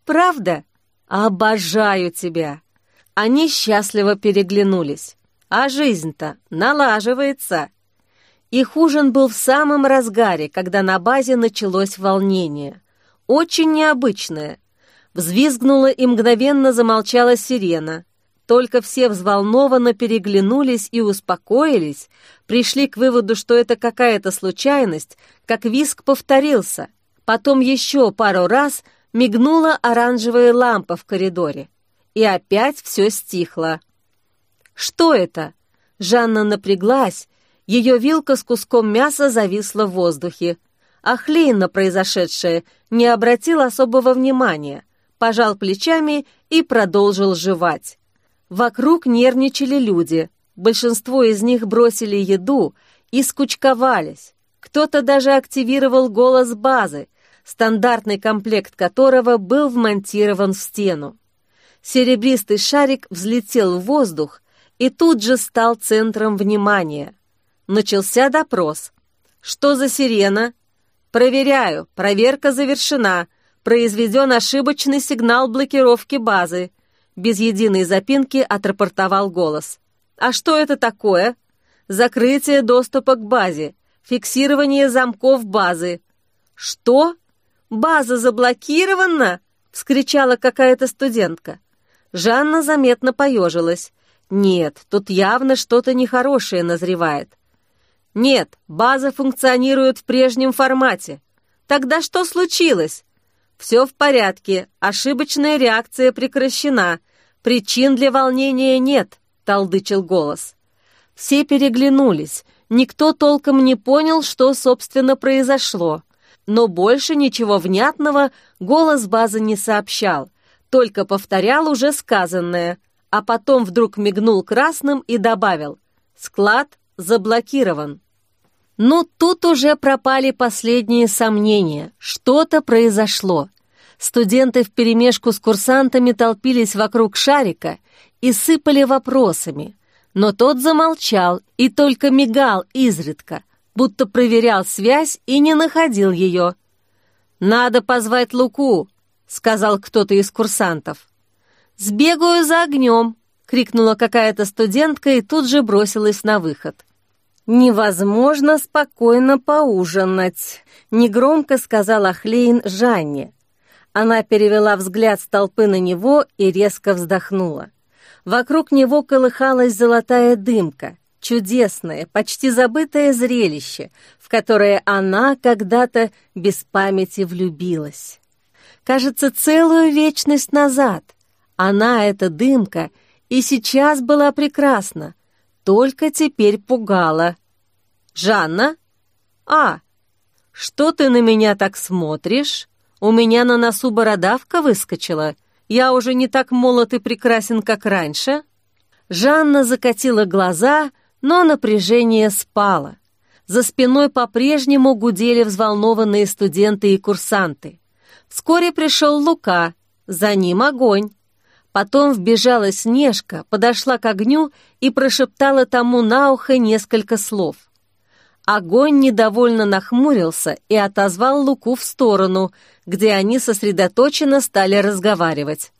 Правда? Обожаю тебя!» Они счастливо переглянулись. А жизнь-то налаживается. Их ужин был в самом разгаре, когда на базе началось волнение. Очень необычное. Взвизгнула и мгновенно замолчала сирена. Только все взволнованно переглянулись и успокоились, пришли к выводу, что это какая-то случайность, как виск повторился. Потом еще пару раз мигнула оранжевая лампа в коридоре. И опять все стихло. «Что это?» Жанна напряглась, ее вилка с куском мяса зависла в воздухе. Ахлейн на произошедшее не обратил особого внимания, пожал плечами и продолжил жевать. Вокруг нервничали люди. Большинство из них бросили еду и скучковались. Кто-то даже активировал голос базы, стандартный комплект которого был вмонтирован в стену. Серебристый шарик взлетел в воздух и тут же стал центром внимания. Начался допрос. «Что за сирена?» «Проверяю. Проверка завершена. Произведен ошибочный сигнал блокировки базы. Без единой запинки отрапортовал голос. «А что это такое?» «Закрытие доступа к базе. Фиксирование замков базы». «Что? База заблокирована?» — вскричала какая-то студентка. Жанна заметно поежилась. «Нет, тут явно что-то нехорошее назревает». «Нет, база функционирует в прежнем формате. Тогда что случилось? Все в порядке, ошибочная реакция прекращена. Причин для волнения нет, толдычил голос. Все переглянулись. Никто толком не понял, что, собственно, произошло. Но больше ничего внятного голос базы не сообщал, только повторял уже сказанное, а потом вдруг мигнул красным и добавил «Склад заблокирован». Ну, тут уже пропали последние сомнения. Что-то произошло. Студенты вперемешку с курсантами толпились вокруг шарика и сыпали вопросами. Но тот замолчал и только мигал изредка, будто проверял связь и не находил ее. «Надо позвать Луку», — сказал кто-то из курсантов. «Сбегаю за огнем», — крикнула какая-то студентка и тут же бросилась на выход. «Невозможно спокойно поужинать», — негромко сказала Хлейн Жанне. Она перевела взгляд с толпы на него и резко вздохнула. Вокруг него колыхалась золотая дымка, чудесное, почти забытое зрелище, в которое она когда-то без памяти влюбилась. Кажется, целую вечность назад. Она, эта дымка, и сейчас была прекрасна, только теперь пугала. «Жанна? А, что ты на меня так смотришь? У меня на носу бородавка выскочила. Я уже не так молод и прекрасен, как раньше». Жанна закатила глаза, но напряжение спало. За спиной по-прежнему гудели взволнованные студенты и курсанты. Вскоре пришел Лука, за ним огонь. Потом вбежала Снежка, подошла к огню и прошептала тому на ухо несколько слов. Огонь недовольно нахмурился и отозвал Луку в сторону, где они сосредоточенно стали разговаривать.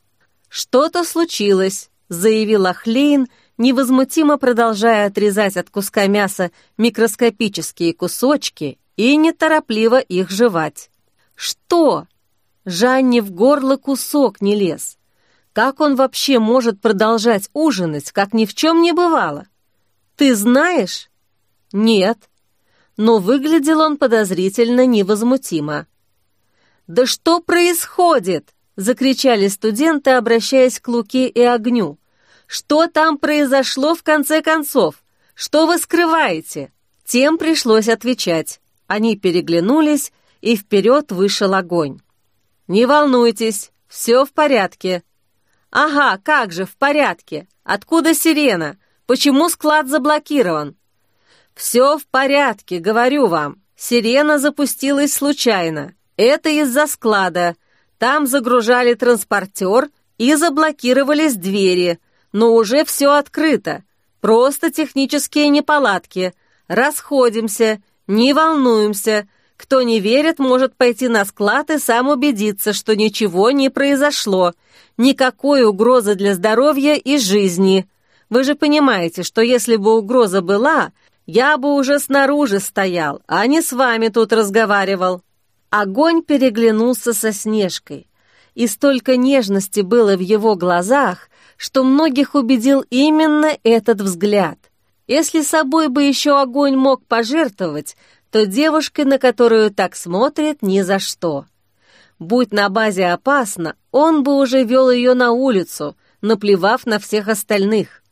«Что-то случилось», — заявила Хлейн, невозмутимо продолжая отрезать от куска мяса микроскопические кусочки и неторопливо их жевать. «Что?» Жанне в горло кусок не лез. Как он вообще может продолжать ужинать, как ни в чем не бывало? Ты знаешь? Нет. Но выглядел он подозрительно невозмутимо. «Да что происходит?» — закричали студенты, обращаясь к Луке и Огню. «Что там произошло в конце концов? Что вы скрываете?» Тем пришлось отвечать. Они переглянулись, и вперед вышел огонь. «Не волнуйтесь, все в порядке», «Ага, как же, в порядке. Откуда сирена? Почему склад заблокирован?» «Все в порядке, говорю вам. Сирена запустилась случайно. Это из-за склада. Там загружали транспортер и заблокировались двери. Но уже все открыто. Просто технические неполадки. Расходимся, не волнуемся. Кто не верит, может пойти на склад и сам убедиться, что ничего не произошло. Никакой угрозы для здоровья и жизни. Вы же понимаете, что если бы угроза была, я бы уже снаружи стоял, а не с вами тут разговаривал». Огонь переглянулся со Снежкой. И столько нежности было в его глазах, что многих убедил именно этот взгляд. Если собой бы еще огонь мог пожертвовать, то девушка, на которую так смотрит, ни за что. Будь на базе опасно, он бы уже вел ее на улицу, наплевав на всех остальных.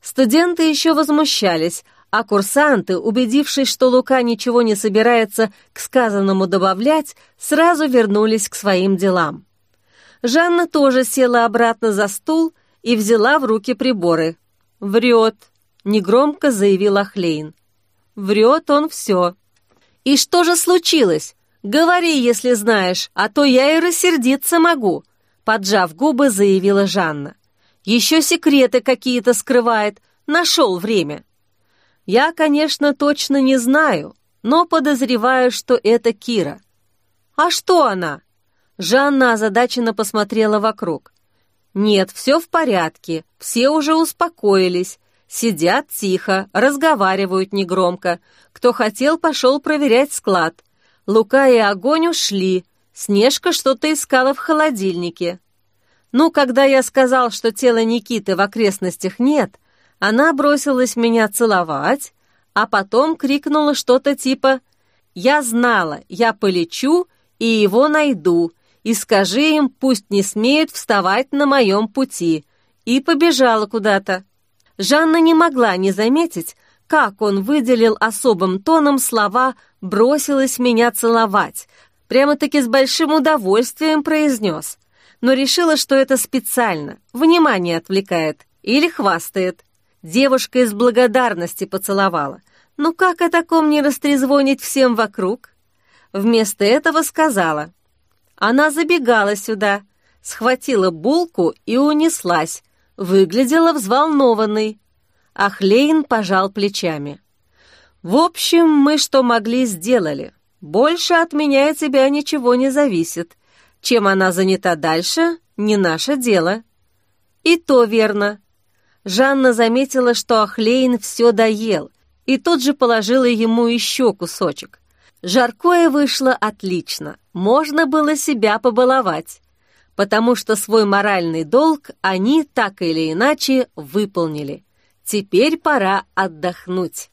Студенты еще возмущались, а курсанты, убедившись, что Лука ничего не собирается к сказанному добавлять, сразу вернулись к своим делам. Жанна тоже села обратно за стул и взяла в руки приборы. «Врет», — негромко заявил Хлейн. «Врет он все». «И что же случилось? Говори, если знаешь, а то я и рассердиться могу», поджав губы, заявила Жанна. «Еще секреты какие-то скрывает, нашел время». «Я, конечно, точно не знаю, но подозреваю, что это Кира». «А что она?» Жанна озадаченно посмотрела вокруг. «Нет, все в порядке, все уже успокоились. Сидят тихо, разговаривают негромко. Кто хотел, пошел проверять склад. Лука и Огонь ушли. Снежка что-то искала в холодильнике. Ну, когда я сказал, что тела Никиты в окрестностях нет, она бросилась меня целовать, а потом крикнула что-то типа «Я знала, я полечу, и его найду, и скажи им, пусть не смеют вставать на моем пути». И побежала куда-то. Жанна не могла не заметить, как он выделил особым тоном слова «бросилась меня целовать», прямо-таки с большим удовольствием произнес, но решила, что это специально, внимание отвлекает или хвастает. Девушка из благодарности поцеловала. Ну как о таком не растрезвонить всем вокруг? Вместо этого сказала. Она забегала сюда, схватила булку и унеслась, выглядела взволнованной. Ахлейн пожал плечами. «В общем, мы что могли, сделали. Больше от меня и тебя ничего не зависит. Чем она занята дальше, не наше дело». «И то верно». Жанна заметила, что Ахлейн все доел, и тут же положила ему еще кусочек. Жаркое вышло отлично, можно было себя побаловать, потому что свой моральный долг они так или иначе выполнили. Теперь пора отдохнуть.